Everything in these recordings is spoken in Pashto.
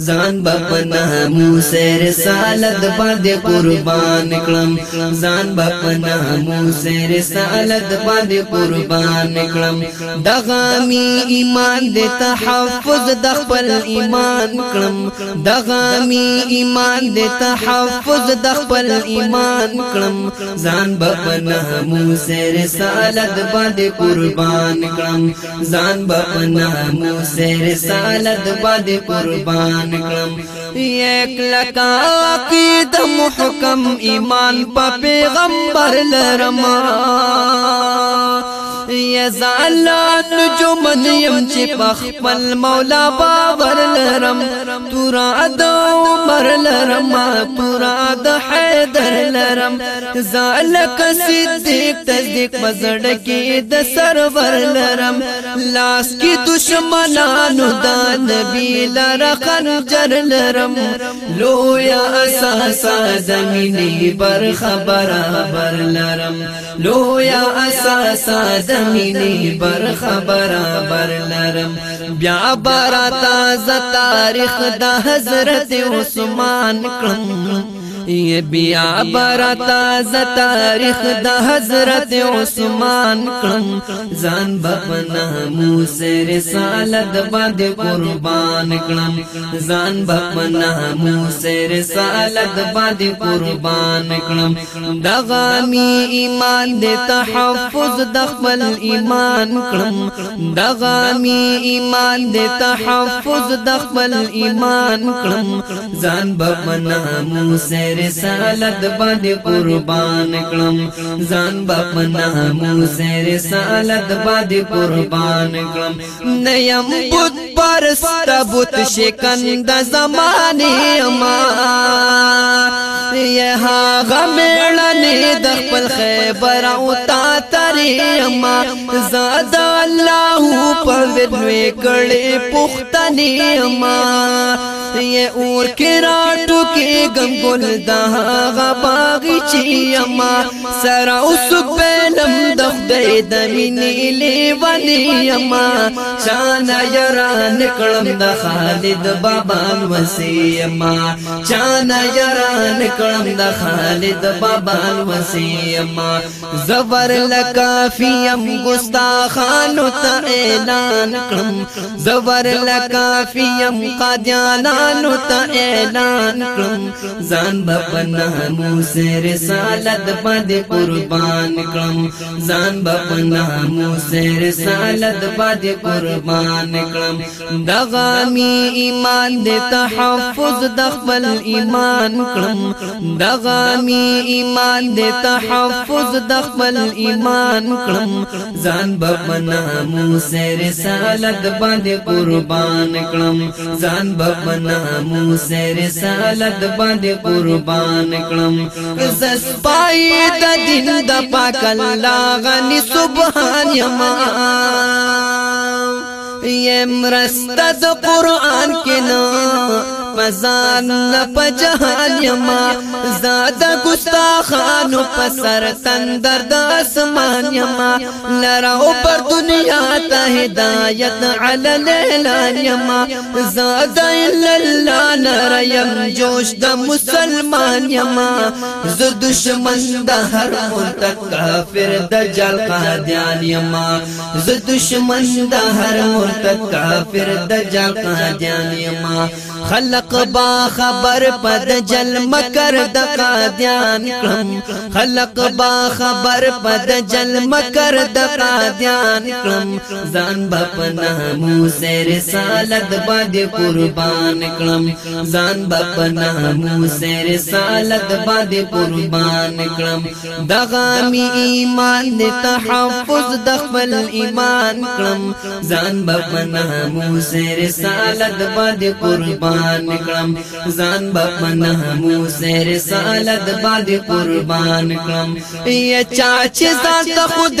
ځان به په ناموس رسالت باندې قربان کړم ځان به په ناموس رسالت باندې قربان کړم دغه می ایمان د تحفظ د خپل ایمان کړم دغه می ایمان د تحفظ د خپل ایمان کړم ځان به په ناموس رسالت باندې قربان کړم ځان به په ناموس رسالت باندې قربان ایمان کړم یک لکا کی د محکم ایمان په پیغمبر لرما یا زالان جو من يم چې په خپل مولا باور لرم لرم تورا دو عمر لرم پورا د حیدر لرم زالک صدیق تصدیق مزړ کې د سرور لرم لاس کی دشمنانو د نبی لره خنجر لرم لویا اساسا زمینی بر خبر بر لرم لویا اساسا زمینی بر خبر بر لرم بیا بارا تازه تاریخ د حضرت عثمان کړم ای بیا برتا ز تاریخ د حضرت عثمان کړم ځان بپنه موسی رسالت باندې قربان کړم ځان بپنه موسی رسالت باندې قربان کړم دغه می ایمان د تحفظ د خپل ایمان کړم دغه می ایمان د تحفظ د خپل ایمان کړم ځان بپنه موسی رسالت باندې قربان کړم ځان با پنامو رسالت باندې قربان کړم نه يم بت پرست بت شکند زمانه ما ها غمړنې د خپل خیبر او تا ترې ما زاد الله په ورنوي کړي پختنې ما یې اور کې راټو کې غم ګل دا غباغي چې ما سره اوس پنم د خدای د مینې لیوانې ما چان یاران کړم د خالد بابا وسی ما چان یاران کړم د د خالد بابا وسیم زبر لکافیم ګستاخانو ته اعلان کړم زبر لکافیم قادیانانو ته اعلان کړم ځان بپنه موس رسالت باندې قربان کړم ځان بپنه موس رسالت باندې قربان کړم دغه می ایمان د تحفظ د خپل ایمان کړم دا دغه می ایمان دې تحفظ د خپل ایمان کړم ځان به منامو سر رسالت باندې قربان کړم ځان به منامو سر رسالت باندې قربان کړم زس پای د دین د پاک الله غني سبحان یما یم رستد قران کې نه پزان نه پجهان یما زاده ګستاخانو پسر تندر د اسمان یما لرا اوپر دنیا تا ہدایت لیلا یما یما یما اللہ لرا یم جوش دا دا مسلمان ہر ہر منتق منتق کافر جل قادیان کافر دا جل قادیان یما خلق با خبر پد جل مگر دقا دیا خلق با خبر پد جل مگر دقا دیان کلم زان بپنا مو سیر سالت باد قربان کلم زان بپنا مو سیر سالت باد قربان کلم دغامی ایمان دی تحفظ دخل ایمان کلم زان بپنا مو سیر سالت باد قربان کلم زان بپنا مو سیر سالت باد قربان کلم یا چاچ زان تا خود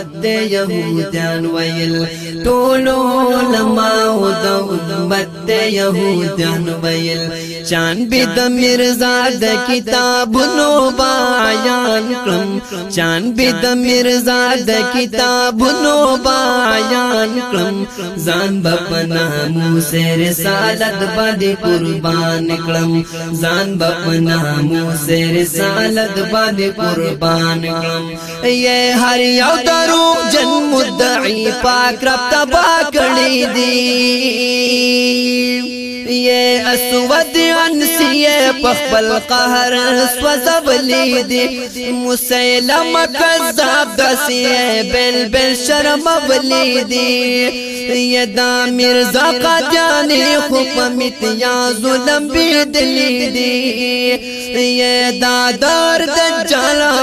امت د يهودان ويل ټول علما او د امت د يهودان ويل چان بی د مرزا د کتاب نو بیان کړم چان بی د مرزا د کتاب نو بیان کړم ځان بپنا مو سر سالت باندې قربان کړم ځان بپنا مو سر سالت باندې قربان کړم اے ہر یو درو جن مدعی پاک رب تبا کړی دی یہ اسود انسی ہے پخ بل قہر سو زب لی دی مسیلہ مکذاب دسی ہے بیل شرم اب دی یہ دا مرزا کا جانے خوب مت یا ظلم بھی دلی دی یہ دا دار دے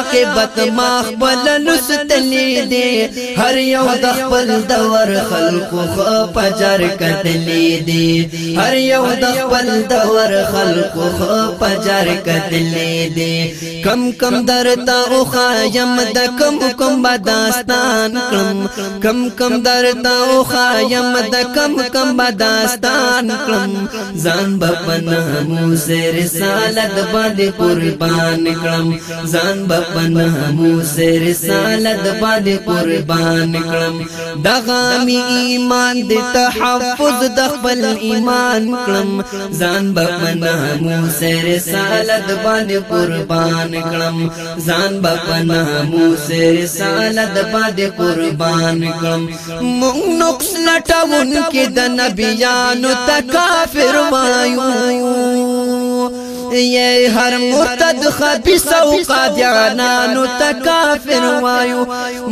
عاقبت ما خپل لستلې دي هر یو د خپل دور خلقو پجر کتلې دي هر یو د خپل دور خلقو پجر کتلې دي کم کم درتا او خایم د کم کم بداستان کم کم کم درتا او خایم د کم کم بداستان کم ځان بپنا مو سر رسالت باندې قربان کړم ځان بپ په ناموس رسالت باندې قربان کړم دغه می ایمان د تحفظ د خپل ایمان کړم ځان په ناموس رسالت باندې قربان کړم ځان په ناموس رسالت باندې قربان کړم مونږ نقص لټون کې د نبیانو تکافر وایو یې هر مرتد خبيث او قادیانانو تکافر وایو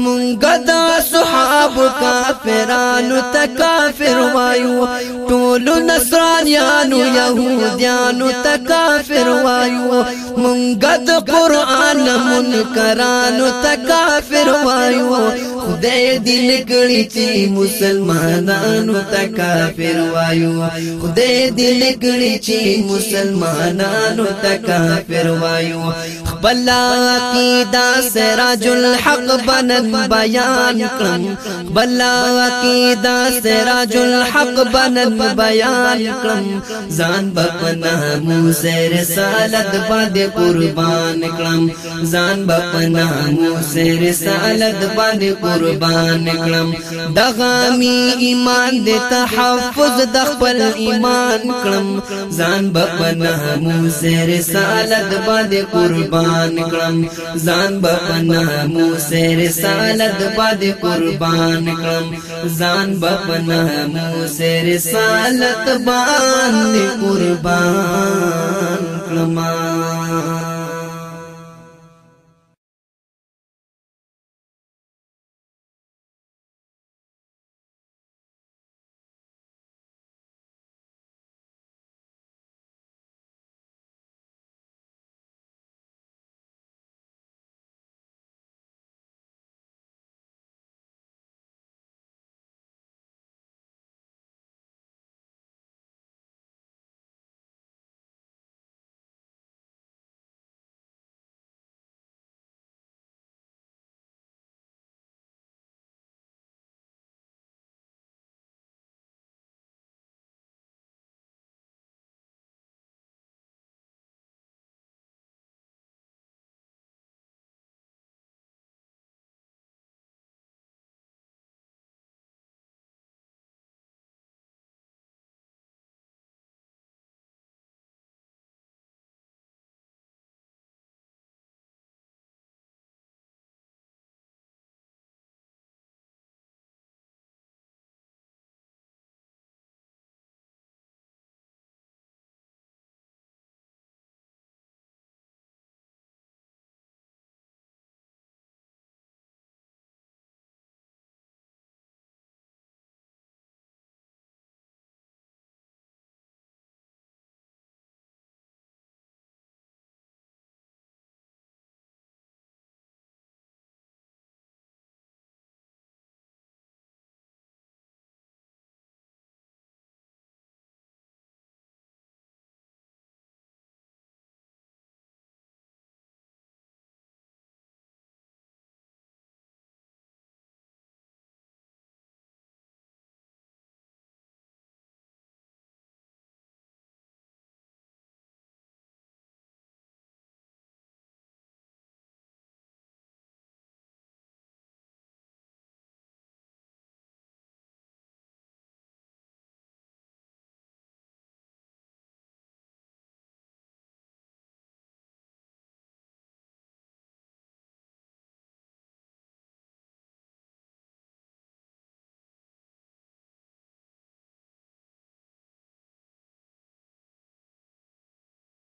مونږ د صحاب کافرانو تکافر وایو ټول نصرانیانو يهوديانو تکافر وایو مونږ د قران منکرانو تکافر وایو خدای دې لګړي چې مسلمانانو تکافر وایو خدای دې لګړي چې مسلمانانو کافرانو تا کافر وایو خپل عقیده سراج الحق بنن بیان کړم خپل عقیده سراج الحق بنن بیان کړم ځان بپنا موزه رسالت باندې قربان کړم ځان بپنا موزه رسالت باندې قربان کړم دغه می ایمان دې تحفظ د خپل ایمان کړم ځان بپنا موزه موسی رسالت باندې قربان کړم ځان به پنا موسی رسالت باندې قربان کړم ځان به پنا موسی رسالت باندې قربان کړم